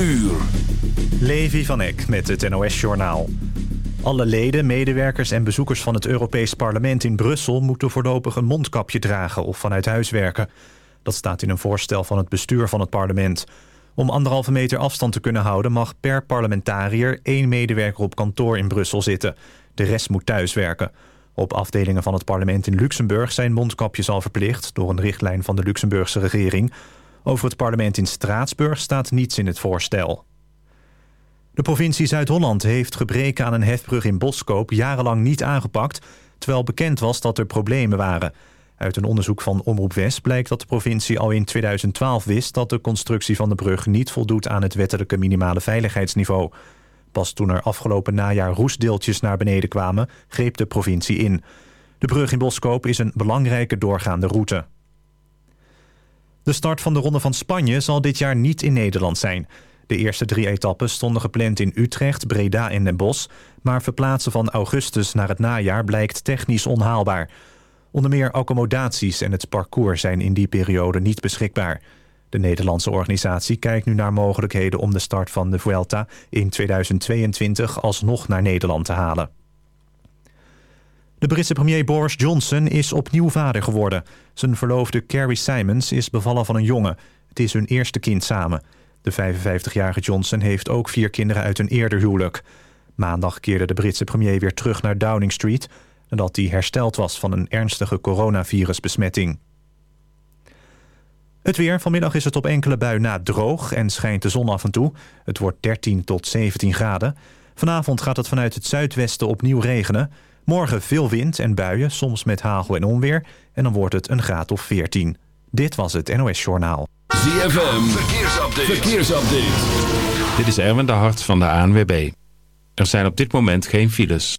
uur. Levi van Eck met het NOS-journaal. Alle leden, medewerkers en bezoekers van het Europees Parlement in Brussel... moeten voorlopig een mondkapje dragen of vanuit huis werken. Dat staat in een voorstel van het bestuur van het parlement. Om anderhalve meter afstand te kunnen houden... mag per parlementariër één medewerker op kantoor in Brussel zitten. De rest moet thuiswerken. Op afdelingen van het parlement in Luxemburg zijn mondkapjes al verplicht... door een richtlijn van de Luxemburgse regering... Over het parlement in Straatsburg staat niets in het voorstel. De provincie Zuid-Holland heeft gebreken aan een hefbrug in Boskoop jarenlang niet aangepakt, terwijl bekend was dat er problemen waren. Uit een onderzoek van Omroep West blijkt dat de provincie al in 2012 wist dat de constructie van de brug niet voldoet aan het wettelijke minimale veiligheidsniveau. Pas toen er afgelopen najaar roestdeeltjes naar beneden kwamen, greep de provincie in. De brug in Boskoop is een belangrijke doorgaande route. De start van de Ronde van Spanje zal dit jaar niet in Nederland zijn. De eerste drie etappes stonden gepland in Utrecht, Breda en Den Bosch... maar verplaatsen van augustus naar het najaar blijkt technisch onhaalbaar. Onder meer accommodaties en het parcours zijn in die periode niet beschikbaar. De Nederlandse organisatie kijkt nu naar mogelijkheden om de start van de Vuelta in 2022 alsnog naar Nederland te halen. De Britse premier Boris Johnson is opnieuw vader geworden. Zijn verloofde Carrie Simons is bevallen van een jongen. Het is hun eerste kind samen. De 55-jarige Johnson heeft ook vier kinderen uit een eerder huwelijk. Maandag keerde de Britse premier weer terug naar Downing Street... nadat hij hersteld was van een ernstige coronavirusbesmetting. Het weer. Vanmiddag is het op enkele bui na droog en schijnt de zon af en toe. Het wordt 13 tot 17 graden. Vanavond gaat het vanuit het zuidwesten opnieuw regenen... Morgen veel wind en buien, soms met hagel en onweer. En dan wordt het een graad of 14. Dit was het NOS Journaal. ZFM, verkeersupdate. verkeersupdate. Dit is Erwin de Hart van de ANWB. Er zijn op dit moment geen files.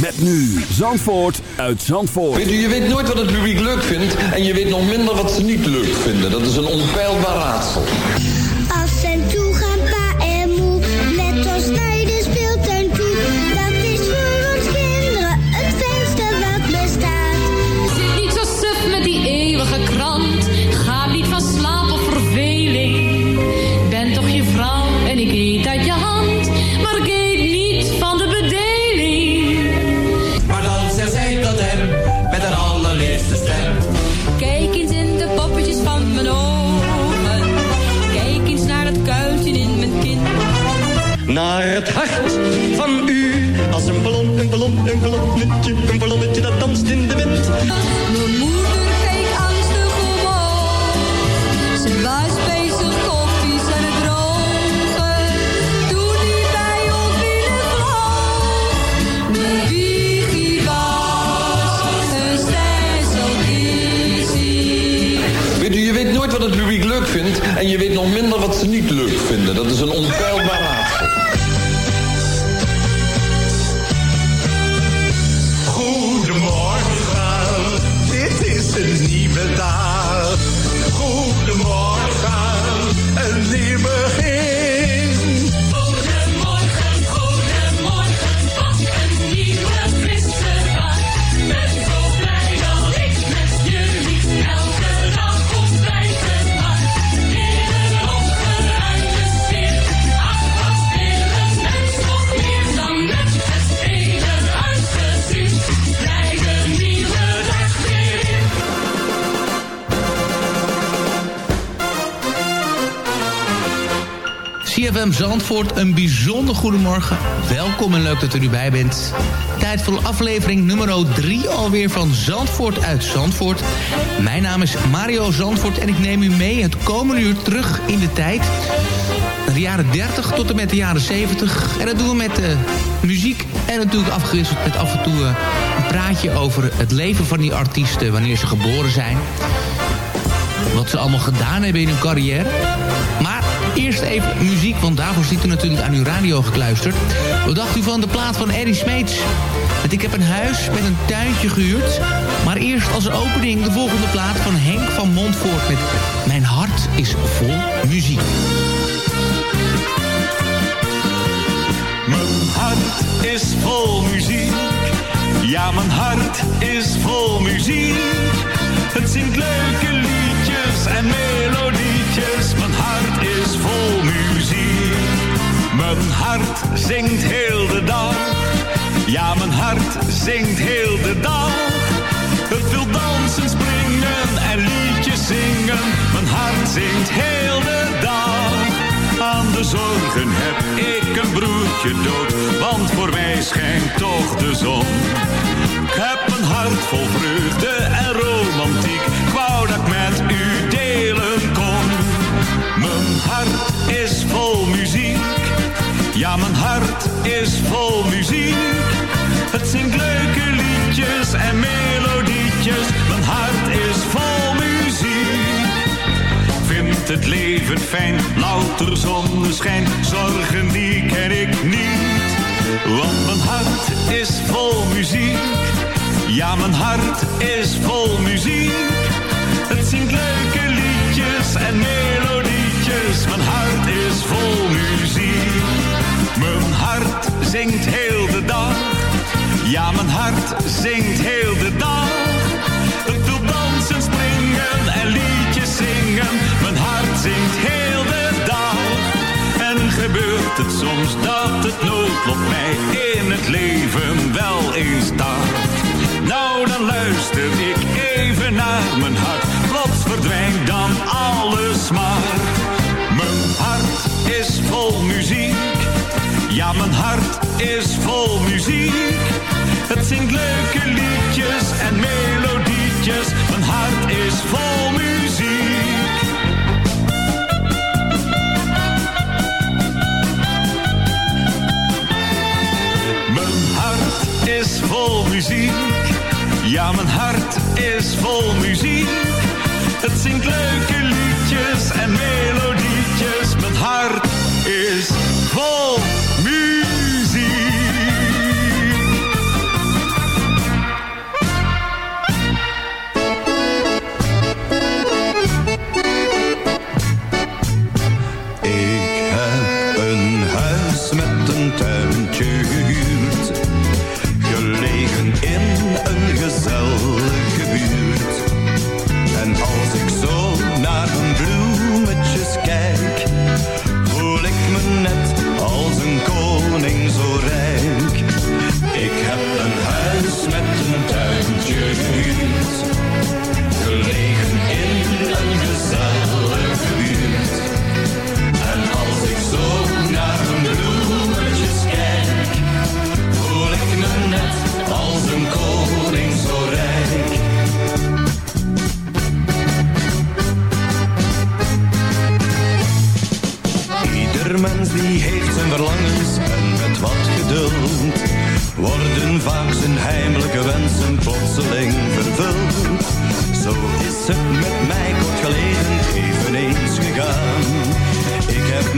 Met nu Zandvoort uit Zandvoort. Je weet nooit wat het publiek leuk vindt en je weet nog minder wat ze niet leuk vinden. Dat is een onpeilbaar raadsel. Ballon, een ballon, een ballonnetje, een ballonnetje dat danst in de wind. Mijn moeder keek angstig omhoog. Ze was bezig koffies aan het drogen. Toen die bij ons binnenvloog. Mijn wiegje was een stencilvisie. Weet u, je weet nooit wat het publiek leuk vindt en je weet nog minder wat ze niet leuk vinden. Dat is een onpeilbaar Zandvoort, een bijzonder goedemorgen. Welkom en leuk dat u erbij bent. Tijd voor aflevering nummer 3 alweer van Zandvoort uit Zandvoort. Mijn naam is Mario Zandvoort en ik neem u mee het komende uur terug in de tijd. De jaren 30 tot en met de jaren 70. En dat doen we met eh, muziek en natuurlijk afgewisseld met af en toe eh, een praatje over het leven van die artiesten... wanneer ze geboren zijn wat ze allemaal gedaan hebben in hun carrière. Maar eerst even muziek, want daarvoor zit u natuurlijk aan uw radio gekluisterd. Wat dacht u van de plaat van Eddie Smeets? Want ik heb een huis met een tuintje gehuurd. Maar eerst als opening de volgende plaat van Henk van Montvoort met Mijn hart is vol muziek. Mijn hart is vol muziek. Ja, mijn hart is vol muziek. Het zingt leuke liedjes en melodietjes. Vol muziek. Mijn hart zingt heel de dag. Ja, mijn hart zingt heel de dag. Het wil dansen, springen en liedjes zingen. Mijn hart zingt heel de dag. Aan de zorgen heb ik een broertje dood, want voor mij schijnt toch de zon. Ik heb een hart vol vreugde en romantiek, wou dat met u delen hart is vol muziek, ja mijn hart is vol muziek. Het zingt leuke liedjes en melodietjes, mijn hart is vol muziek vind het leven fijn, louter zonneschijn, zorgen die ken ik niet. Want mijn hart is vol muziek, ja mijn hart is vol muziek. Het zingt leuke liedjes en melodietjes, mijn hart is vol muziek. Mijn hart zingt heel de dag, ja mijn hart zingt heel de dag. Het wil dansen, springen en liedjes zingen. Mijn hart zingt heel de dag. En gebeurt het soms dat het noodlot mij in het leven wel eens start. Nou, dan luister ik even naar mijn hart. Plots verdwijnt dan alles maar. Mijn hart is vol muziek. Ja, mijn hart is vol muziek. Het zingt leuke liedjes en melodietjes. Mijn hart is vol muziek. Mijn hart is vol muziek. Ja, mijn hart is vol muziek. Het zingt leuke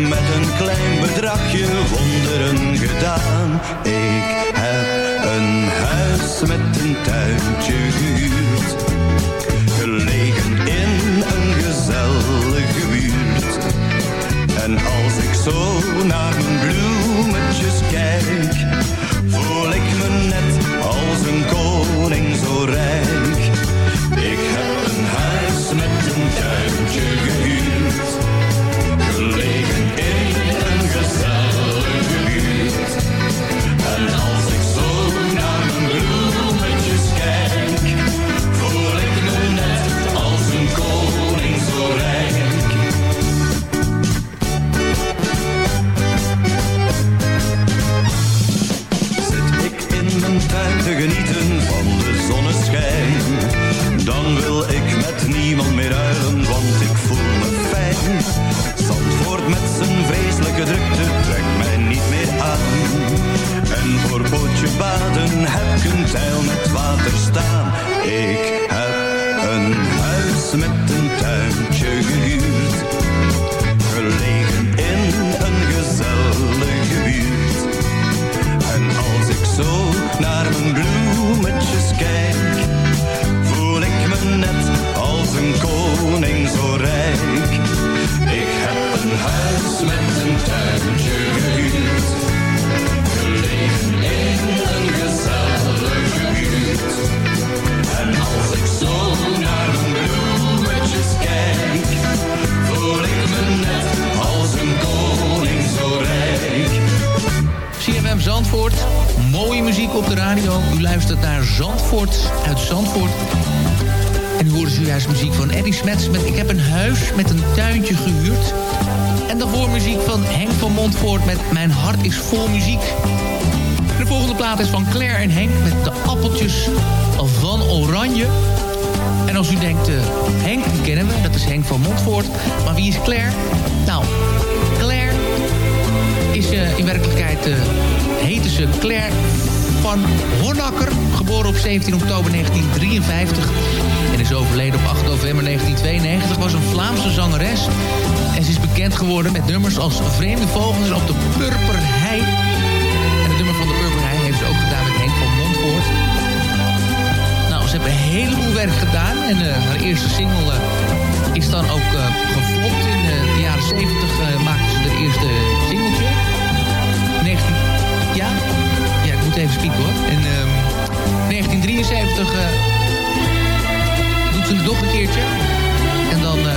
met een klein bedragje wonderen gedaan. Ik heb een huis met een tuintje gehuurd. Gelegen in een gezellige buurt. En als ik zo naar mijn bloemetjes kijk, voel ik me net als een koning zo rijk. Uit Zandvoort. En u hoorde zojuist muziek van Eddie Smets met Ik heb een huis met een tuintje gehuurd. En daarvoor muziek van Henk van Montvoort met Mijn hart is vol muziek. De volgende plaat is van Claire en Henk met De appeltjes van Oranje. En als u denkt, eh, Henk, die kennen we, dat is Henk van Montvoort. Maar wie is Claire? Nou, Claire is eh, in werkelijkheid, heette ze Claire van Honakker. Geboren op 17 oktober 1953 en is overleden op 8 november 1992. Was een Vlaamse zangeres. En ze is bekend geworden met nummers als Vreemde Vogels op de Purperhei. En het nummer van de Purperhei heeft ze ook gedaan met Henk van Montvoort. Nou, ze hebben een heleboel werk gedaan. En eh, haar eerste single eh, is dan ook geflopt. In de jaren 70 eh, maakte ze de eerste singeltje. Even hoor. En ehm 1973 eh, doet ze het nog een keertje. En dan eh,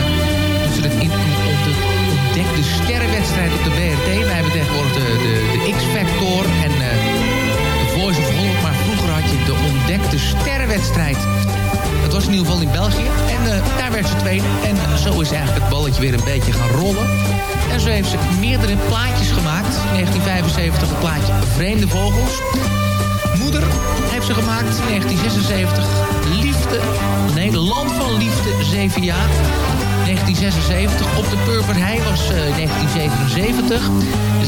doet ze het in op de ontdekte sterrenwedstrijd op de BRT. Wij hebben tegenwoordig de, de, de X-Factor en eh, de Voice of Holland. Maar vroeger had je de ontdekte sterrenwedstrijd. Dat was in ieder geval in België. En eh, daar werd ze tweede. En zo is eigenlijk het balletje weer een beetje gaan rollen. En zo heeft ze meerdere plaatjes gemaakt. In 1975 het plaatje Vreemde Vogels. Moeder heeft ze gemaakt in 1976. Liefde, nee, Land van Liefde, 7 jaar. 1976. Op de Purperhei was eh, 1977.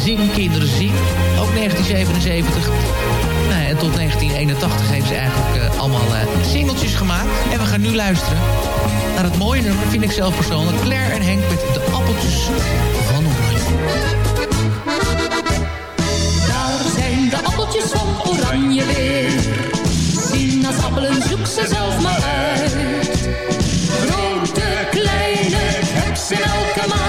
Zing Kinderen Zing, ook 1977. Nou, en tot 1981 heeft ze eigenlijk eh, allemaal eh, singeltjes gemaakt. En we gaan nu luisteren naar het mooie nummer, vind ik zelf persoonlijk. Claire en Henk met de appeltjes van Oranje. Daar zijn de appeltjes van oranje weer. Sinaasappelen, zoek ze zelf maar uit. Heb ze in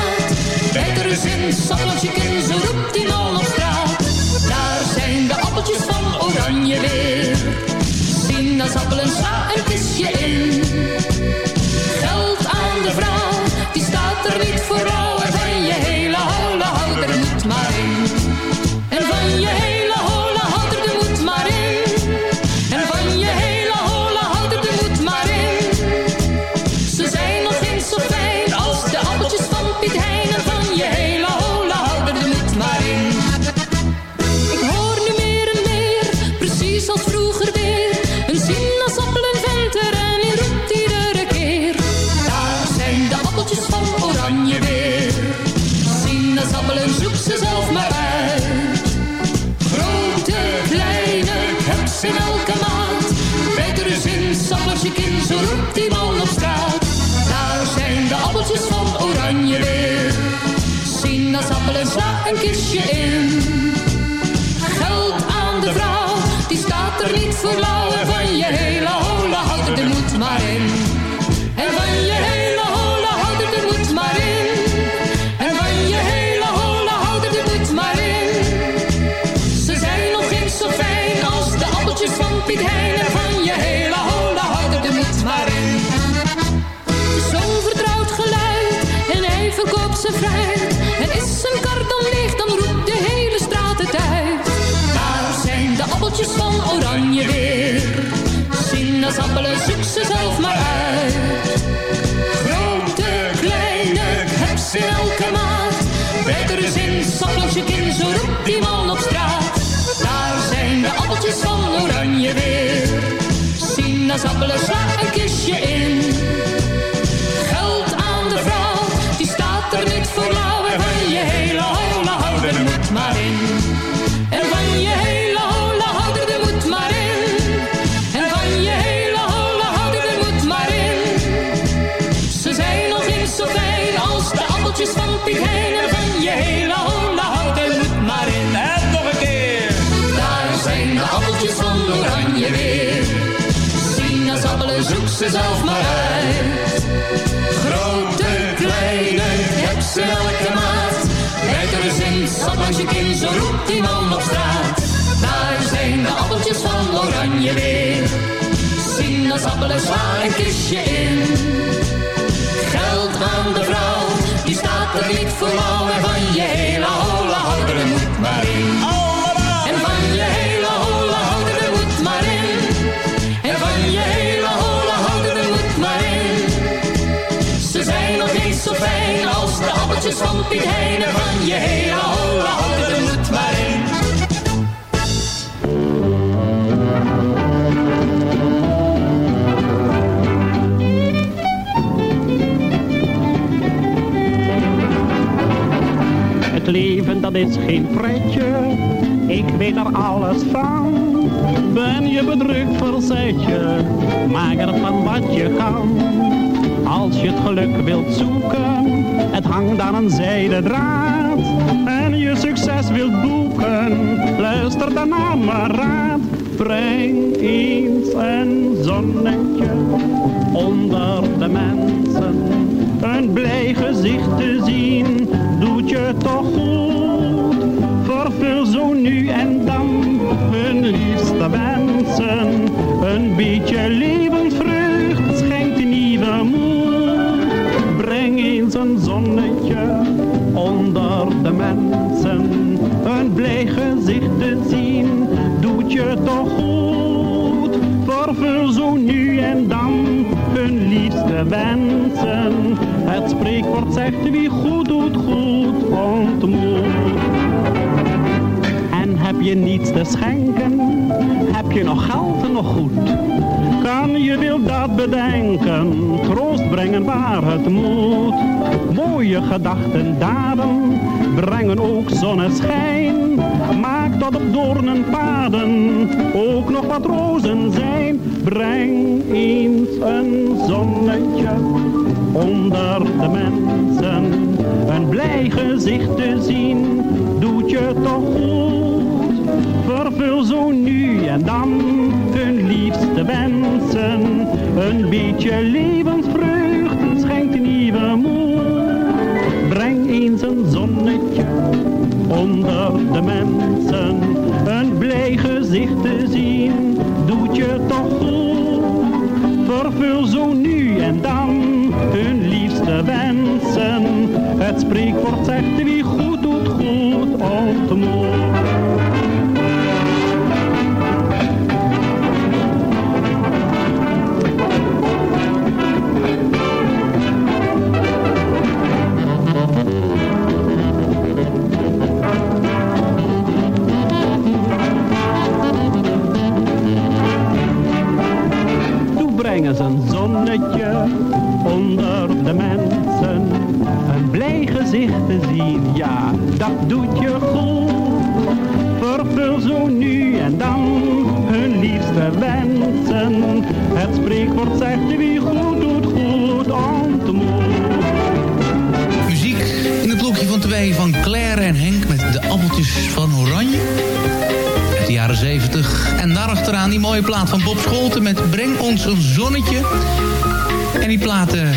appeltjes van oranje weer. Sinaasappelen, zoek ze zelf maar uit. Grote, kleine, heb ze elke maat. Bijt er eens in, sap je kin, zo roept die man op straat. Daar zijn de appeltjes van oranje weer. Sinaasappelen, sla zelf maar uit. Grote, kleine, heb ze elke maat. Er eens in, sap langs je kin, zo roept die man op straat. Daar zijn de appeltjes van oranje weer. Sinaasappelen, sla een kistje in. Geld aan de vrouw, die staat er niet voor. En van je hele hola houd er de moed maar in. Appeltjes van Piet Hein. En van je hele hola houd er de moed maar. Het leven dat is geen pretje, ik weet er alles van. Ben je bedrukt, verzet je, maak er van wat je kan. Als je het geluk wilt zoeken, het hangt aan een zijden draad. En je succes wilt boeken, luister dan naar mijn raad. Breng eens een zonnetje onder de mensen. Een blij gezicht te zien, doet je toch goed. Vervul zo nu en dan hun liefste wensen. Een beetje levensvreugd blij gezicht te zien, doet je toch goed. Vervul zo nu en dan hun liefste wensen. Het spreekwoord zegt wie goed doet, goed ontmoet. En heb je niets te schenken, heb je nog geld en nog goed. Kan je wil dat bedenken, troost brengen waar het moet. Mooie gedachten, daden, brengen ook zonneschijn. Maak dat op doornen paden ook nog wat rozen zijn. Breng eens een zonnetje onder de mensen. Een blij gezicht te zien, doet je toch goed. Vervul zo nu en dan hun liefste wensen. Een beetje levensvreugd een zonnetje onder de mensen. Een blij gezicht te zien, doet je toch goed. Vervul zo nu en dan hun liefste wensen. Het spreekwoord zegt wie brengen ze een zonnetje onder de mensen. Een blij gezicht te zien, ja, dat doet je goed. Vervul zo nu en dan hun liefste wensen. Het spreekwoord zegt wie goed doet, goed ontmoet. Muziek in het blokje van twee van Claire en Henk met de appeltjes van Oranje. Jaren 70. En daarachteraan die mooie plaat van Bob Scholten met Breng ons een zonnetje. En die plaat eh,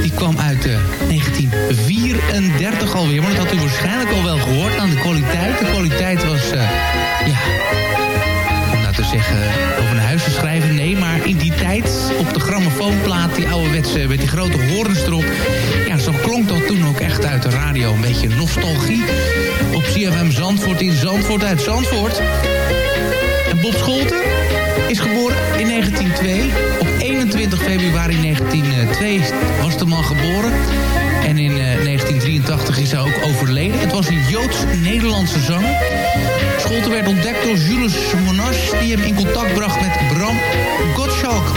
die kwam uit eh, 1934 alweer. Maar dat had u waarschijnlijk al wel gehoord aan de kwaliteit. De kwaliteit was, eh, ja, te zeggen, over een huis te schrijven. Nee, maar in die tijd op de grammofoonplaat, die ouderwetse met die grote horens erop. Ja, zo klonk dat toen ook echt uit de radio. Een beetje nostalgie op CFM Zandvoort in Zandvoort uit Zandvoort. En Bob Scholten is geboren in 1902. Op 21 februari 1902 was de man geboren. En in eh, 1983 is hij ook overleden. Het was een Joods-Nederlandse zanger. Scholten werd ontdekt door Jules Monash... die hem in contact bracht met Bram Gottschalk.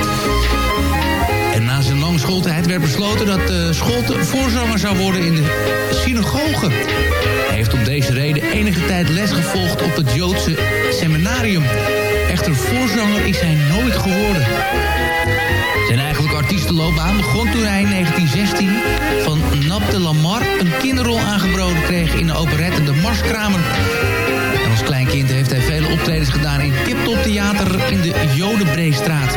En na zijn lange schooltijd werd besloten dat uh, Scholten voorzanger zou worden in de synagoge. Hij heeft om deze reden enige tijd les gevolgd op het Joodse seminarium. Echter voorzanger is hij nooit geworden. Zijn eigenlijke artiestenloopbaan begon toen hij in 1916 van Nap de Lamar een kinderrol aangeboden kreeg in de operette De Marskramer. En als klein kind heeft hij vele optredens gedaan in Tiptop Theater in de Jodenbreestraat.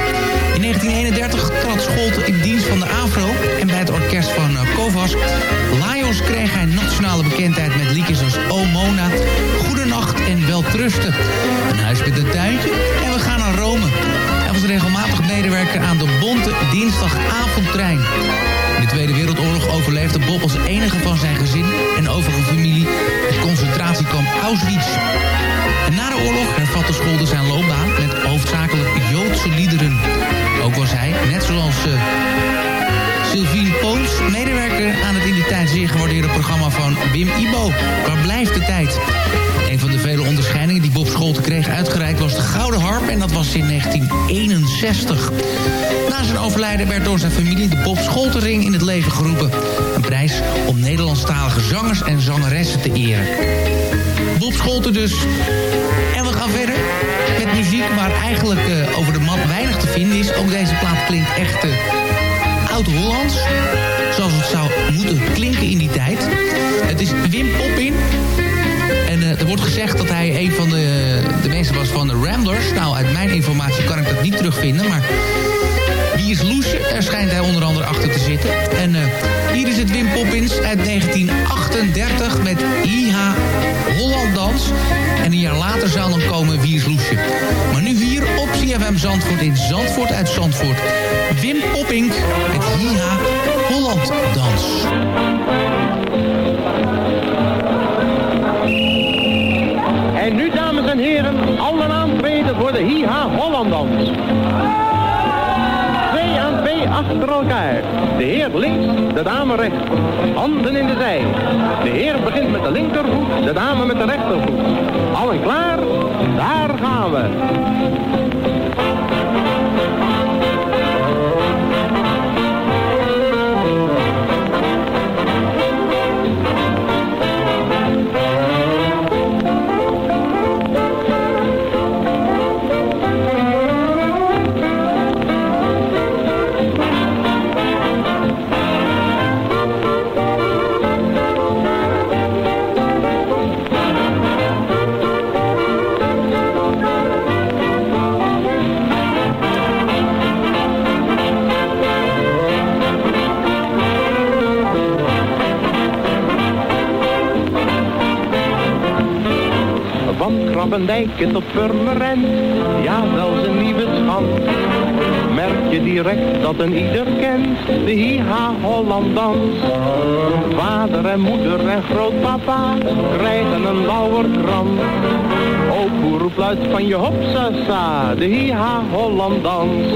In 1931 trad Scholte in dienst van de AFRO en bij het orkest van uh, Kovas. Lajos kreeg hij nationale bekendheid met liedjes als O Mona, Goedenacht en Weltrusten. Een huis met een tuintje en we gaan naar Rome. Hij was regelmatig medewerker aan de Bonte Dinsdagavondtrein. In de Tweede Wereldoorlog overleefde Bob als enige van zijn gezin en overige familie het concentratiekamp Auschwitz. Na de oorlog hervatte Scholder zijn loopbaan met hoofdzakelijk Joodse liederen. Ook was hij, net zoals uh, Sylvine Poons, medewerker aan het in die tijd zeer gewaardeerde programma van Wim Ibo. Waar blijft de tijd? Een van de vele onderscheidingen die Bob Scholten kreeg uitgereikt was de Gouden Harp en dat was in 1961. Na zijn overlijden werd door zijn familie de Bob Scholtenring in het leven geroepen. Een prijs om Nederlandstalige zangers en zangeressen te eren. Bob Scholten dus. En we gaan verder met muziek waar eigenlijk uh, over de man weinig te vinden is. Ook deze plaat klinkt echt uh, oud-Hollands. Zoals het zou moeten klinken in die tijd. Het is Wim Poppin. En uh, er wordt gezegd dat hij een van de, de mensen was van de Ramblers. Nou, uit mijn informatie kan ik dat niet terugvinden, maar... Wie is Loesje? Daar schijnt hij onder andere achter te zitten. En uh, hier is het Wim Poppins uit 1938 met IH Hollanddans. En een jaar later zou dan komen Wie is Loesje. Maar nu hier CFM Zandvoort in Zandvoort uit Zandvoort. Wim Popping met IH Hollanddans. En nu, dames en heren, allen aantreden voor de Hiha Hollandans. Twee aan twee achter elkaar. De heer links, de dame rechts. Handen in de zij. De heer begint met de linkervoet, de dame met de rechtervoet. Allen klaar? Daar gaan we. Krabendijken tot Purmerend, ja wel zijn nieuwe schand. Merk je direct dat een ieder kent, de Hiha Hollandans. Vader en moeder en grootpapa krijgen een lauwerkrant. Ook hoe roept luid van je hopsasa, de Hiha Hollandans.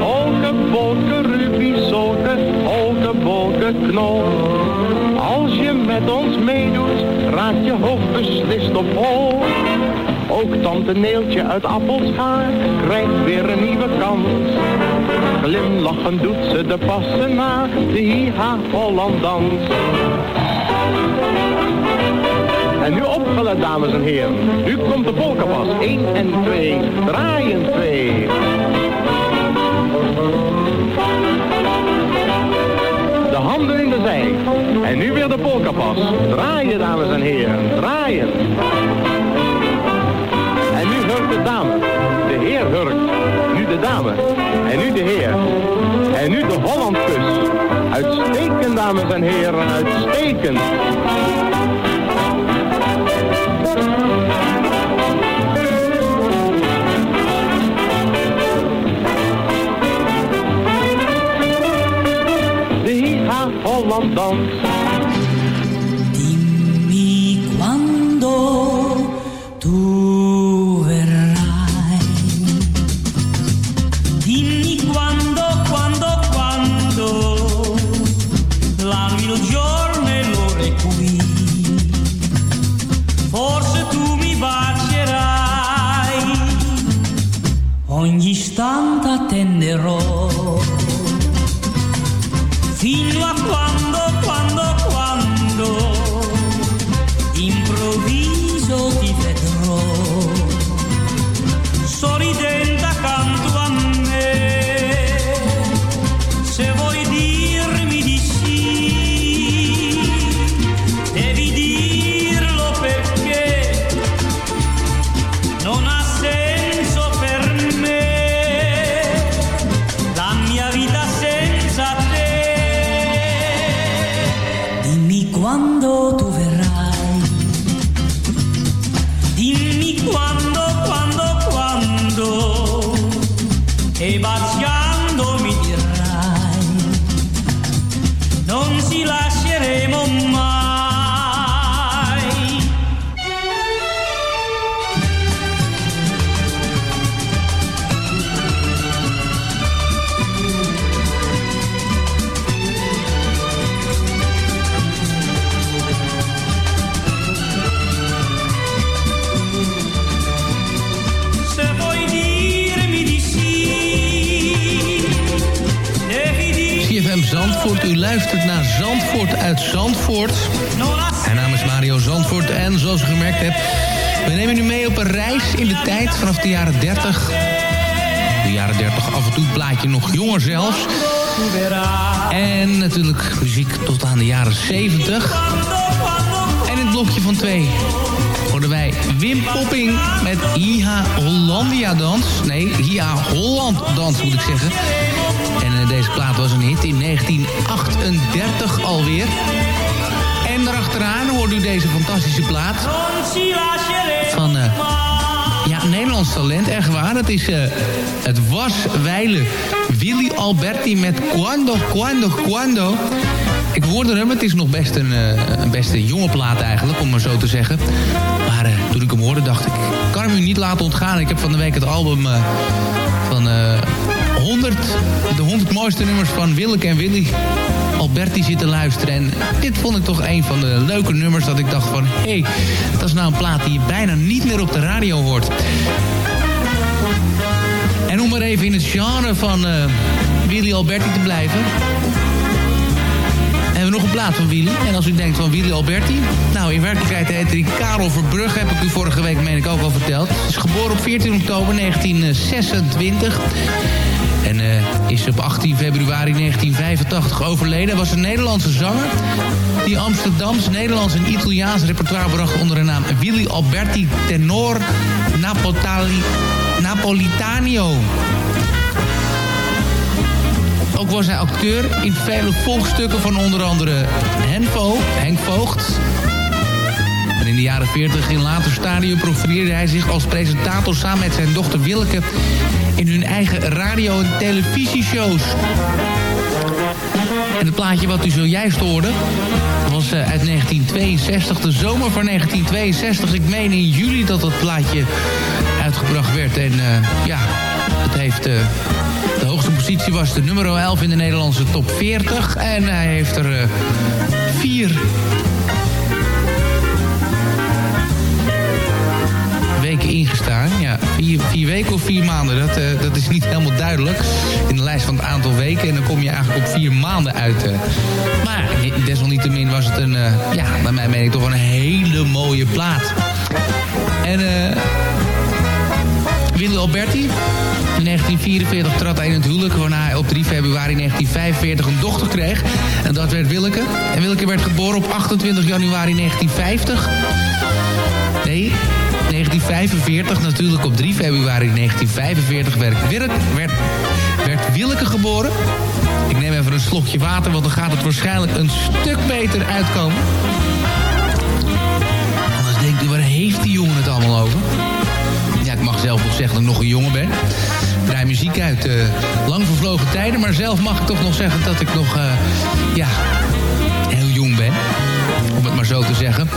Olke, bolke, ruby, solke, olke, bolke, knol. Als je met ons meedoet, raakt je hoofd beslist op hol. Ook tante Neeltje uit Appelschaar krijgt weer een nieuwe kans. Glimlachend doet ze de passen na, de Hiha Hollandans. En nu opgelet, dames en heren. Nu komt de polkapas. 1 en 2. Draaien 2. De handen in de zij. En nu weer de polkapas. Draaien, dames en heren, draaien. De dame. De heer hurkt. Nu de dame. En nu de heer. En nu de Hollandkus. Uitstekend, dames en heren, uitstekend. De Hiha Holland dans. U luistert naar Zandvoort uit Zandvoort. Mijn naam is Mario Zandvoort en zoals u gemerkt hebt... we nemen u mee op een reis in de tijd vanaf de jaren 30. De jaren 30 af en toe plaatje nog jonger zelfs. En natuurlijk muziek tot aan de jaren 70. En het blokje van twee hoorden wij Wim Popping met Hiha Hollandia Dans. Nee, Hiha Holland Dans moet ik zeggen. Eh, deze plaat was een hit in 1938 alweer. En daarachteraan hoorde u deze fantastische plaat van eh, ja, Nederlands talent, echt waar. Het is eh, het was wijlen Willy Alberti met Quando, Quando, Quando. Ik hoorde hem, het is nog best een, eh, een jonge plaat eigenlijk, om maar zo te zeggen. Maar eh, toen ik hem hoorde dacht ik, kan hem u niet laten ontgaan. Ik heb van de week het album eh, van eh 100, de 100 mooiste nummers van Willeke en Willy Alberti zitten luisteren. En dit vond ik toch een van de leuke nummers dat ik dacht van... hé, hey, dat is nou een plaat die je bijna niet meer op de radio hoort. En om maar even in het genre van eh, Willy Alberti te blijven... hebben we nog een plaat van Willy. En als u denkt van Willy Alberti... Nou, in werkelijkheid heet hij Karel Verbrugge. Heb ik u vorige week, meen ik, ook al verteld. Hij is geboren op 14 oktober 1926. En eh, is op 18 februari 1985 overleden. Was een Nederlandse zanger... die Amsterdams, Nederlands en Italiaans repertoire bracht... onder de naam Willy Alberti Tenor Napotali, Napolitanio. Ook was hij acteur in vele volkstukken van onder andere Henk. Henk Voogd. Jaren 40 in later stadium profileerde hij zich als presentator samen met zijn dochter Willeke in hun eigen radio- en televisieshows. En het plaatje wat u zojuist hoorde was eh, uit 1962, de zomer van 1962. Ik meen in juli dat dat plaatje uitgebracht werd. En eh, ja, het heeft... eh, de hoogste positie was de nummer 11 in de Nederlandse top 40. En hij heeft er vier Ja, vier, vier weken of vier maanden, dat, eh, dat is niet helemaal duidelijk. In de lijst van het aantal weken. En dan kom je eigenlijk op vier maanden uit. eh. Maar desalniettemin was het een, eh, ja, bij mij meen ik toch een hele mooie plaat. En eh Willy Alberti. In 1944 trad hij in het huwelijk... waarna hij op 3 februari 1945 een dochter kreeg. En dat werd Willeke. En Willeke werd geboren op 28 januari 1950. Nee, 1945. Natuurlijk op 3 februari 1945 werd, werd, Willeke geboren. Ik neem even een slokje water, want dan gaat het waarschijnlijk een stuk beter uitkomen. Anders denkt u, waar heeft die jongen het allemaal over? Ja, ik mag zelf nog zeggen dat ik nog een jongen ben. Ik muziek uit eh, lang vervlogen tijden. Maar zelf mag ik toch nog zeggen dat ik nog, eh, ja, zo te zeggen.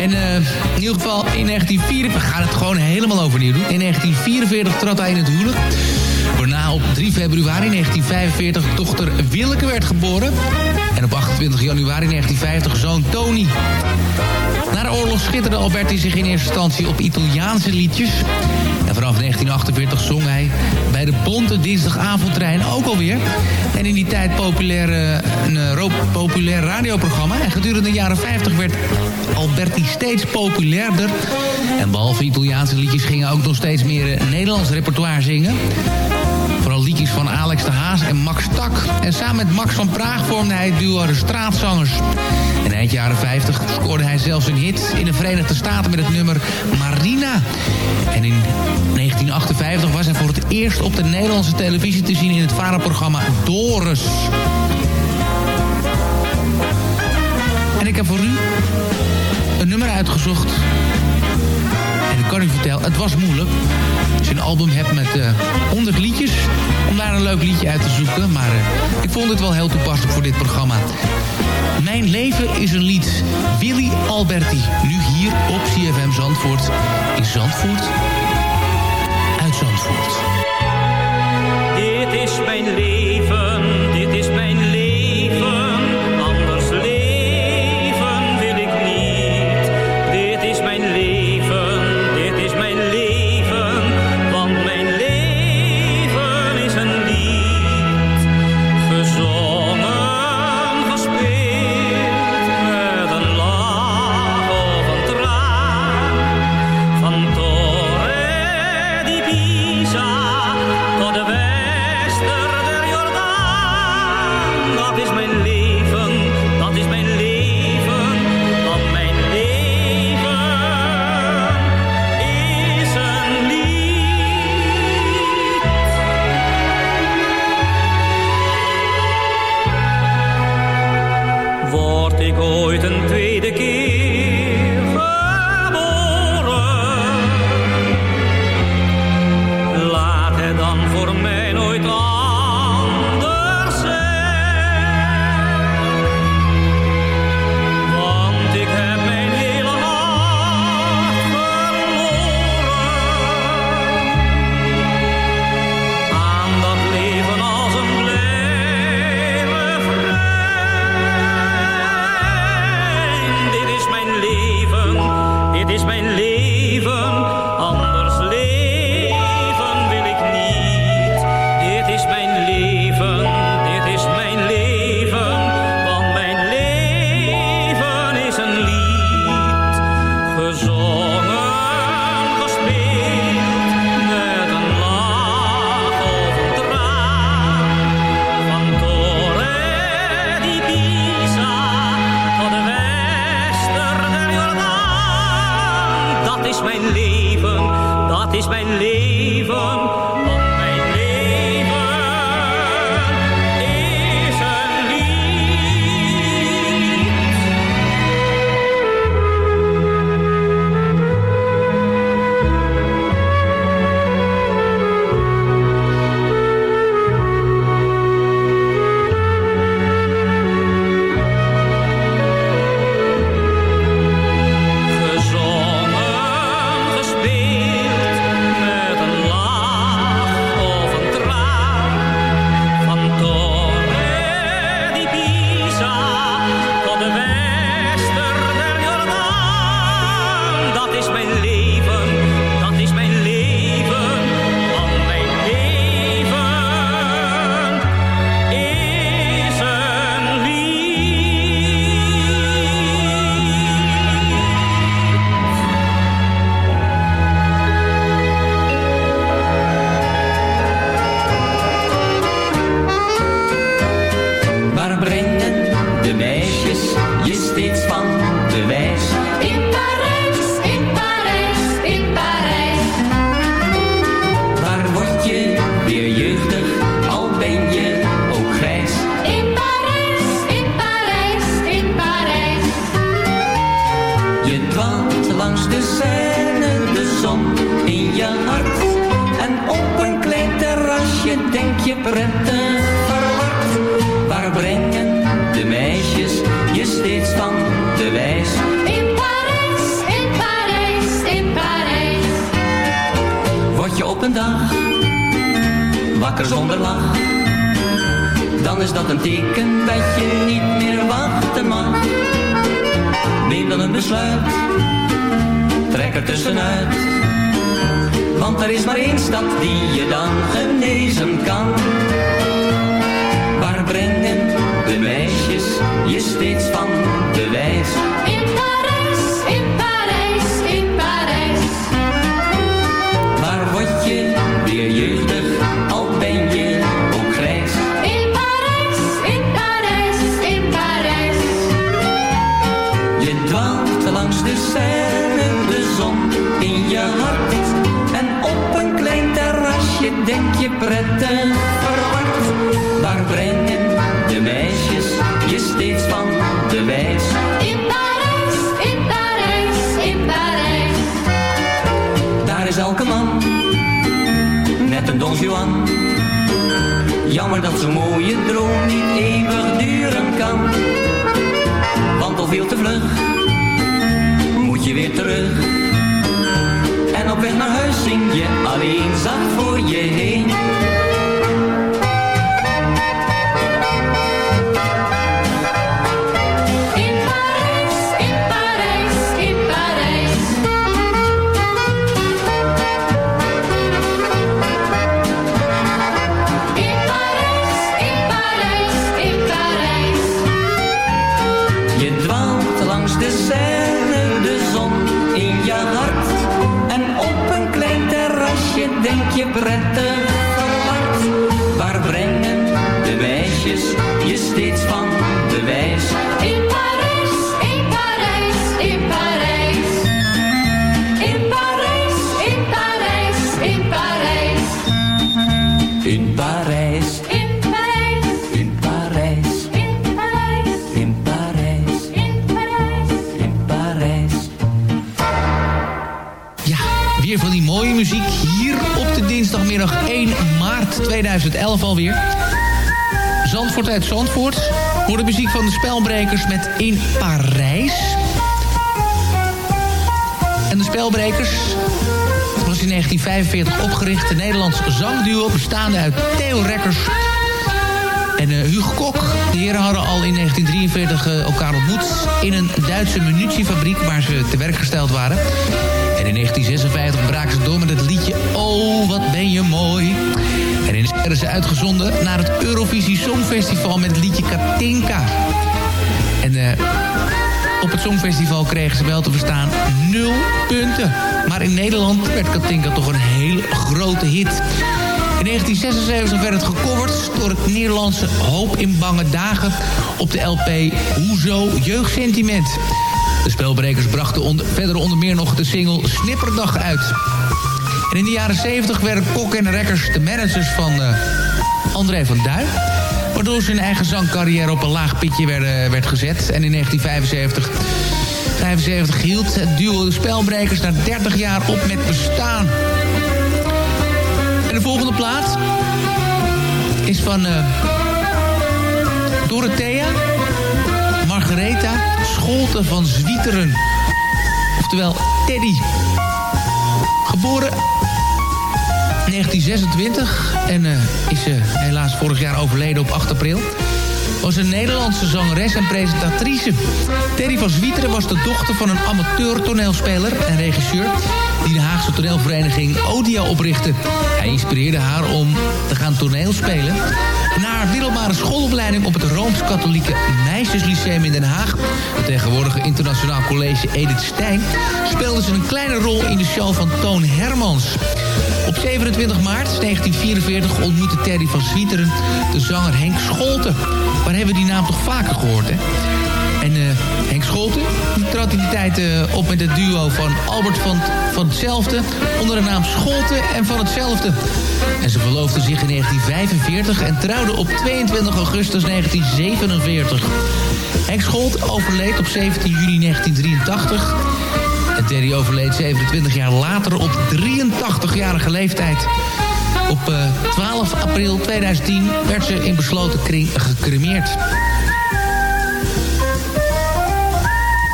En eh, in ieder geval in 1944, we gaan het gewoon helemaal overnieuw doen. In 1944 trad hij in het huwelijk. Waarna op 3 februari 1945 dochter Willeke werd geboren. En op 28 januari 1950 zoon Tony. Na de oorlog schitterde Alberti zich in eerste instantie op Italiaanse liedjes. En vanaf 1948 zong hij bij de Bonte Dinsdagavondtrein ook alweer. En in die tijd populair, eh, een eh, populair radioprogramma. En gedurende de jaren 50 werd Alberti steeds populairder. En behalve Italiaanse liedjes gingen ook nog steeds meer eh, Nederlands repertoire zingen. Van Alex de Haas en Max Tak. En samen met Max van Praag vormde hij het duo de Straatzangers. In eind jaren 50 scoorde hij zelfs een hit in de Verenigde Staten met het nummer Marina. En in 1958 was hij voor het eerst op de Nederlandse televisie te zien in het vaderprogramma Doris. En ik heb voor u een nummer uitgezocht. En ik kan u vertellen, het was moeilijk. Je een album hebt met eh 100 liedjes, om daar een leuk liedje uit te zoeken. Maar eh, ik vond het wel heel toepasselijk voor dit programma. Mijn leven is een lied. Willy Alberti. Nu hier op CFM Zandvoort. In Zandvoort. Uit Zandvoort. Dit is mijn leven, Ooit een tweede keer Jammer dat zo'n mooie droom niet eeuwig duren kan. Want al veel te vlug, moet je weer terug. En op weg naar huis zing je alleen zacht voor je heen. 2011 alweer. Zandvoort uit Zandvoort. Voor de muziek van de Spelbrekers met In Parijs. En de Spelbrekers was in 1945 opgericht. Een Nederlands zangduo bestaande uit Theo Rekkers en eh, Hugo Kok. De heren hadden al in 1943 eh, elkaar ontmoet... in een Duitse munitiefabriek waar ze te werk gesteld waren. En in 1956 braken ze door met het liedje Oh, wat ben je mooi. Werden ze uitgezonden naar het Eurovisie Songfestival met liedje Katinka. En eh, op het Songfestival kregen ze wel te verstaan nul punten. Maar in Nederland werd Katinka toch een hele grote hit. In 1976 werd het gecoverd door het Nederlandse Hoop in Bange Dagen... op de LP Hoezo Jeugdsentiment. De spelbrekers brachten verder onder meer nog de single Snipperdag uit. En in de jaren 70 werden Kok en Rekkers de managers van eh, André van Duin... waardoor zijn eigen zangcarrière op een laag pitje werd, eh, werd gezet. En in 1975 75 hield het duo de Spelbrekers na 30 jaar op met bestaan. En de volgende plaat is van eh Dorothea Margaretha Scholte van Zwieteren. Oftewel Teddy. Geboren 1926 en eh, is ze helaas vorig jaar overleden op 8 april. Was een Nederlandse zangeres en presentatrice. Terry van Zwieteren was de dochter van een amateur toneelspeler en regisseur... die de Haagse toneelvereniging Odia oprichtte. Hij inspireerde haar om te gaan toneelspelen. Na haar middelbare schoolopleiding op het Rooms-Katholieke Meisjeslyceum in Den Haag... het tegenwoordige internationaal college Edith Stein... speelde ze een kleine rol in de show van Toon Hermans... Op 27 maart 1944 ontmoette Terry van Zwieteren de zanger Henk Scholten. Waar hebben we die naam toch vaker gehoord, hè? En eh, Henk Scholten trad in die tijd eh, op met het duo van Albert van, van Hetzelfde... onder de naam Scholten en Van Hetzelfde. En ze verloofden zich in 1945 en trouwden op 22 augustus 1947. Henk Scholt overleed op 17 juli 1983... Terry overleed 27 jaar later op 83-jarige leeftijd. Op eh, 12 april 2010 werd ze in besloten kring gecremeerd.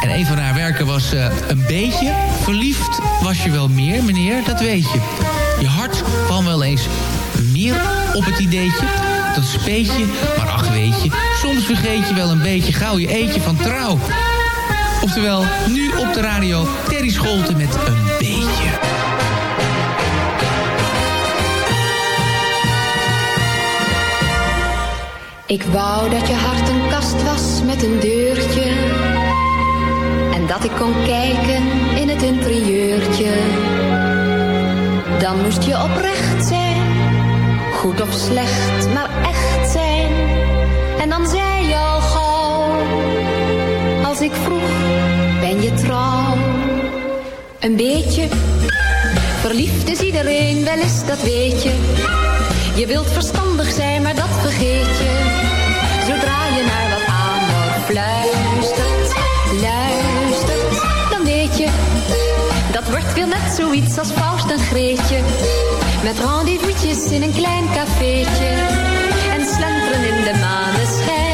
En een van haar werken was eh, een beetje. Verliefd was je wel meer, meneer, dat weet je. Je hart kwam wel eens meer op het ideetje. Dat speetje, maar ach weet je, soms vergeet je wel een beetje gauw je eetje van trouw. Oftewel, nu op de radio, Terry Scholten met een beetje. Ik wou dat je hart een kast was met een deurtje. En dat ik kon kijken in het interieurtje. Dan moest je oprecht zijn, goed of slecht, maar ik vroeg, ben je trouw? Een beetje, verliefd is iedereen, wel eens dat weet je. Je wilt verstandig zijn, maar dat vergeet je. Zodra je naar wat amor fluistert, luistert, dan weet je. Dat wordt weer net zoiets als Faust en Greetje. Met rendezvous'tjes in een klein cafeetje. En slenteren in de maneschijn.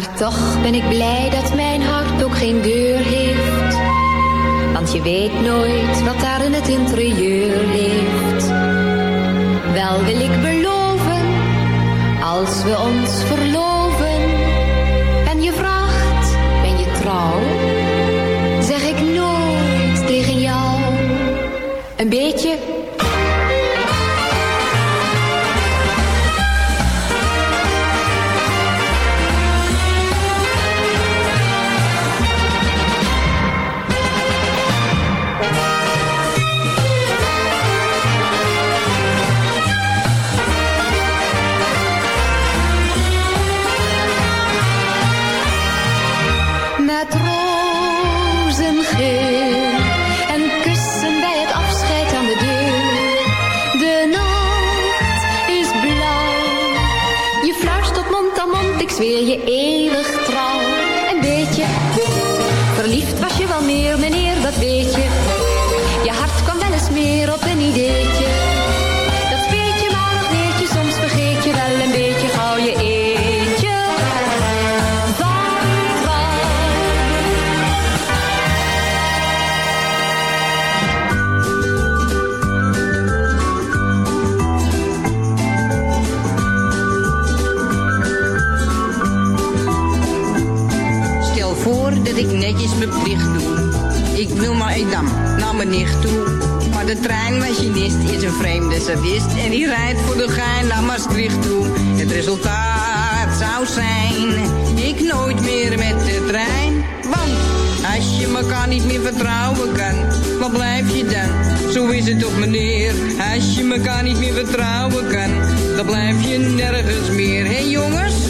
Maar toch ben ik blij dat mijn hart ook geen deur heeft. Want je weet nooit wat daar in het interieur leeft. Wel wil ik beloven, als we ons verloven. Een vreemde sadist. En die rijdt voor de gein naar Maastricht toe. Het resultaat zou zijn, ik nooit meer met de trein. Want als je elkaar niet meer vertrouwen kan, wat blijf je dan? Zo is het toch meneer, als je elkaar niet meer vertrouwen kan, dan blijf je nergens meer. Hé jongens?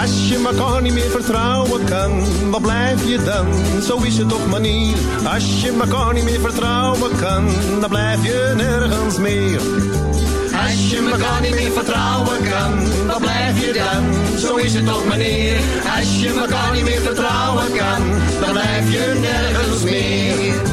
als je elkaar niet meer vertrouwen kan, wat blijf je dan? Zo is het toch manier. Als je elkaar niet meer vertrouwen kan, dan blijf je nergens meer. Als je elkaar niet meer vertrouwen kan, wat blijf je dan? Zo is het toch meneer. Als je elkaar niet meer vertrouwen kan, dan blijf je nergens meer.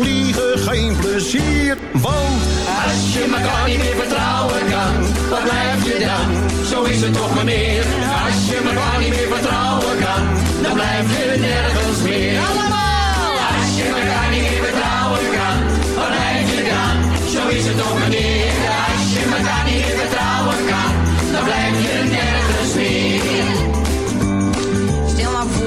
vliegen geen plezier. Want als je elkaar niet meer vertrouwen kan, wat blijf je dan? Zo is het toch meneer. Als je elkaar niet meer vertrouwen kan, dan blijf je nergens meer. Allemaal! Als je elkaar niet meer vertrouwen kan, wat blijf je dan? Zo is het toch meneer. Als je elkaar niet meer vertrouwen kan, dan blijf je nergens meer.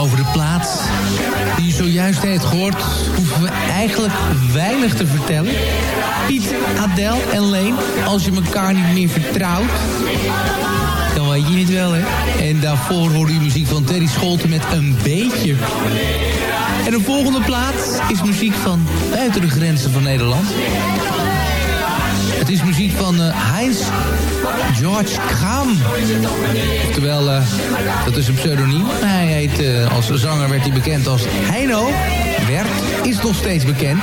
over de plaats die je zojuist heeft gehoord... hoeven we eigenlijk weinig te vertellen. Piet, Adele en Leen, als je elkaar niet meer vertrouwt... dan weet je het wel, hè? En daarvoor hoorde u muziek van Terry Scholten met Een Beetje. En de volgende plaats is muziek van buiten de grenzen van Nederland. Het is muziek van eh, Heinz George Kram. Oftewel, eh, dat is een pseudoniem. Hij heet, eh, als zanger werd hij bekend als Heino. Werd, is nog steeds bekend.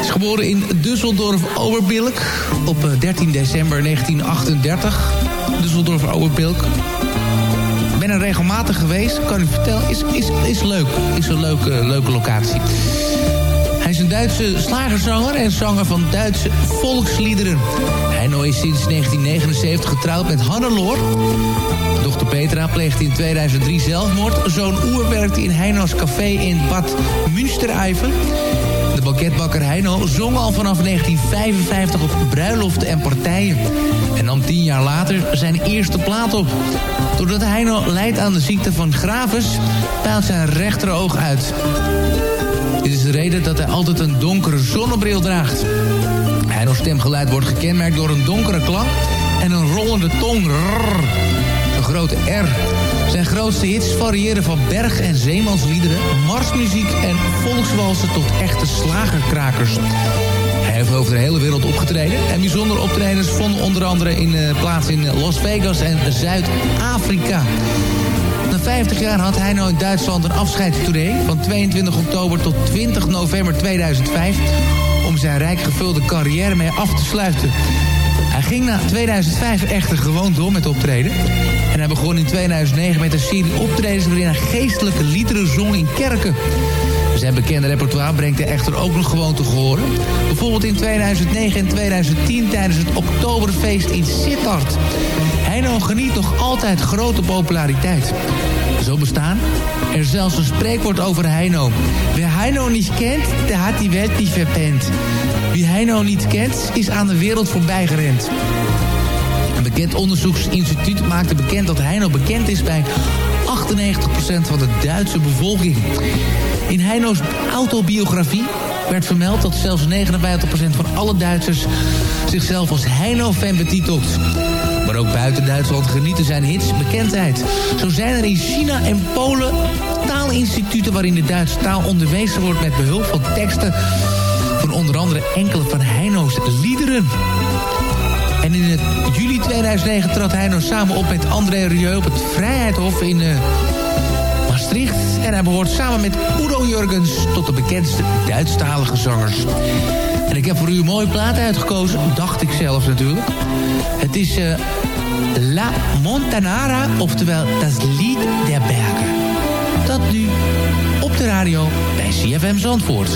Is geboren in Düsseldorf-Oberbilk op eh, 13 december 1938. Düsseldorf-Oberbilk. Ik ben er regelmatig geweest, kan ik vertellen. Is, is, is leuk. Is een leuke, leuke locatie. Hij is een Duitse slagerzanger en zanger van Duitse volksliederen. Heino is sinds 1979 getrouwd met Hannelore. Dochter Petra pleegde in 2003 zelfmoord. Zoon Oer werkte in Heino's café in Bad Münstereifel. De banketbakker Heino zong al vanaf 1955 op bruiloften en partijen. En nam tien jaar later zijn eerste plaat op. Doordat Heino lijdt aan de ziekte van Graves, puilt zijn rechteroog uit. Dit is de reden dat hij altijd een donkere zonnebril draagt. Heino's stemgeluid wordt gekenmerkt door een donkere klank en een rollende tong. Een grote R. Zijn grootste hits variëren van berg- en zeemansliederen, marsmuziek en volkswalsen tot echte slagerkrakers. Hij heeft over de hele wereld opgetreden. En bijzondere optredens vonden onder andere in, eh, plaats in Las Vegas en Zuid-Afrika. Na 50 jaar had hij nou in Duitsland een afscheidstournee... van 22 oktober tot 20 november 2005... om zijn rijk gevulde carrière mee af te sluiten. Hij ging na 2005 echter gewoon door met optreden. En hij begon in 2009 met een serie optredens... waarin hij geestelijke liederen zong in kerken. Zijn bekende repertoire brengt hij echter ook nog gewoon te horen. Bijvoorbeeld in 2009 en 2010 tijdens het Oktoberfeest in Sittard. Heino geniet nog altijd grote populariteit. Bestaan er zelfs een spreekwoord over Heino. Wie Heino niet kent, der had die wet niet verpend. Wie Heino niet kent, is aan de wereld voorbij gerend. Een bekend onderzoeksinstituut maakte bekend dat Heino bekend is bij 98% van de Duitse bevolking. In Heino's autobiografie werd vermeld dat zelfs 59% van alle Duitsers zichzelf als Heino-fan betitelt. Maar ook buiten Duitsland genieten zijn hits bekendheid. Zo zijn er in China en Polen taalinstituten waarin de Duitse taal onderwezen wordt met behulp van teksten van onder andere enkele van Heino's liederen. En in juli 2009 trad Heino samen op met André Rieu op het Vrijheidhof in uh, Maastricht. En hij behoort samen met Udo Jurgens tot de bekendste Duitsstalige zangers. En ik heb voor u een mooie plaat uitgekozen, dacht ik zelf natuurlijk. Het is uh, La Montanara, oftewel Das Lied der Bergen. Dat de radio bij CFM Zandvoort.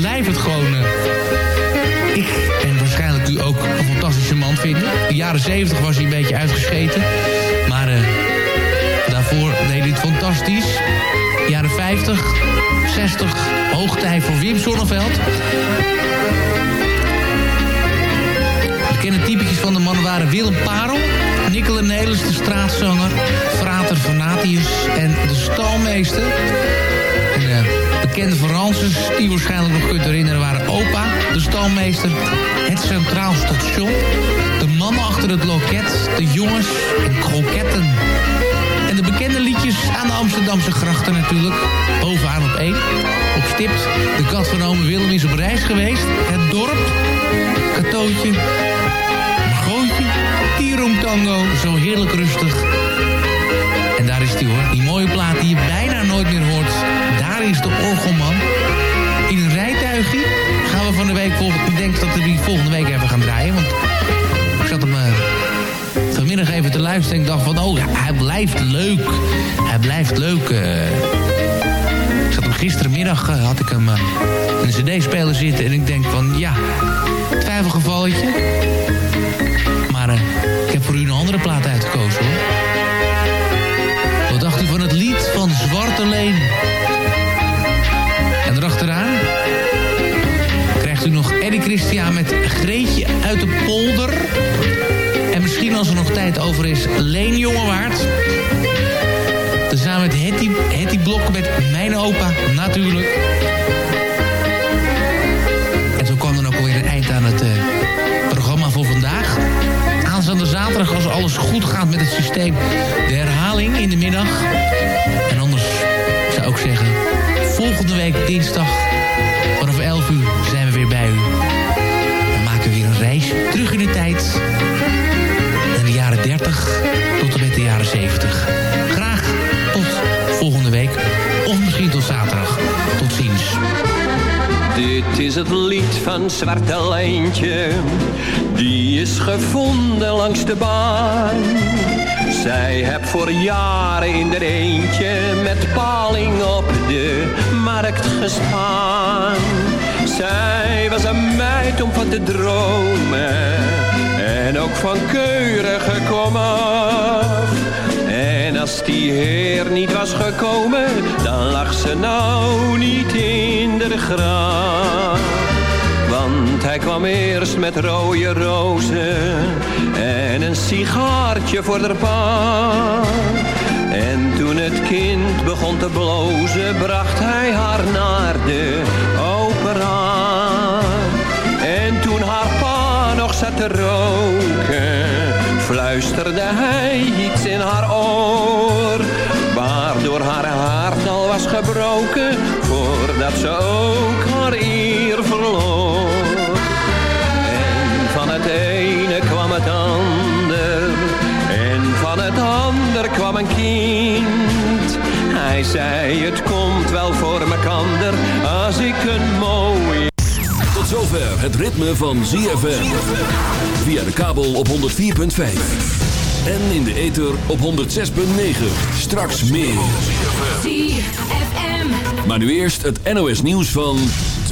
Blijf het gewoon... eh, ik en waarschijnlijk u ook een fantastische man vinden. De jaren 70 was hij een beetje uitgescheten. Maar eh, daarvoor deed hij het fantastisch. Jaren 50, 60, hoogtij voor Wim Sonneveld. Bekende typetjes van de man waren Willem Parel... Nicola Nelis, de straatzanger... Frater Vanatius en de stalmeester. En de bekende Franses, die waarschijnlijk nog kunt herinneren... waren Opa, de stalmeester, het Centraal Station... de mannen achter het loket, de jongens en kroketten... En de bekende liedjes aan de Amsterdamse grachten natuurlijk. Bovenaan op één. Op stipt. De kat van ome Willem is op reis geweest. Het dorp. Katootje. Tierom tango. Zo heerlijk rustig. Die mooie plaat die je bijna nooit meer hoort. Daar is de orgelman. In een rijtuigje gaan we van de week volgende... Ik denk dat we die volgende week even gaan draaien. Want ik zat hem... eh, vanmiddag even te luisteren en ik dacht van... oh, ja, hij blijft leuk. Hij blijft leuk. eh. Ik zat hem gisterenmiddag, eh, had ik hem de cd-speler zitten... en ik denk van, ja, twijfelgevalletje. Maar ik heb voor u een andere plaat uitgekozen, hoor. Van Zwarte Leen? En erachteraan krijgt u nog Eddie Christian met Greetje uit de polder... En misschien als er nog tijd over is, Leen Jongewaard. Tezamen met Hetty, Hetty Blok met Mijn Opa, natuurlijk. En zo kwam dan ook alweer een eind aan het eh, programma voor vandaag. Aanstaande zaterdag, als alles goed gaat met het systeem... de herhaling in de middag. En zeggen... volgende week dinsdag vanaf 11 uur zijn we weer bij u. We maken weer een reis terug in de tijd in de jaren 30 tot en met de jaren 70. Graag tot volgende week of misschien tot zaterdag. Tot ziens. Dit is het lied van Zwarte Lijntje, die is gevonden langs de baan. Zij heb voor jaren in de eentje met paling op de markt gestaan. Zij was een meid om van te dromen en ook van keurige komaf. En als die heer niet was gekomen, dan lag ze nou niet in de graaf. Want hij kwam eerst met rode rozen en een sigaartje voor de pa. En toen het kind begon te blozen, bracht hij haar naar de opera. En toen haar pa nog zat te roken, fluisterde hij iets in haar oor. Waardoor haar hart al was gebroken, voordat ze ook haar zei, het komt wel voor mekander, als ik een mooie... Tot zover het ritme van ZFM. Via de kabel op 104.5. En in de ether op 106.9. Straks meer. Maar nu eerst het NOS nieuws van...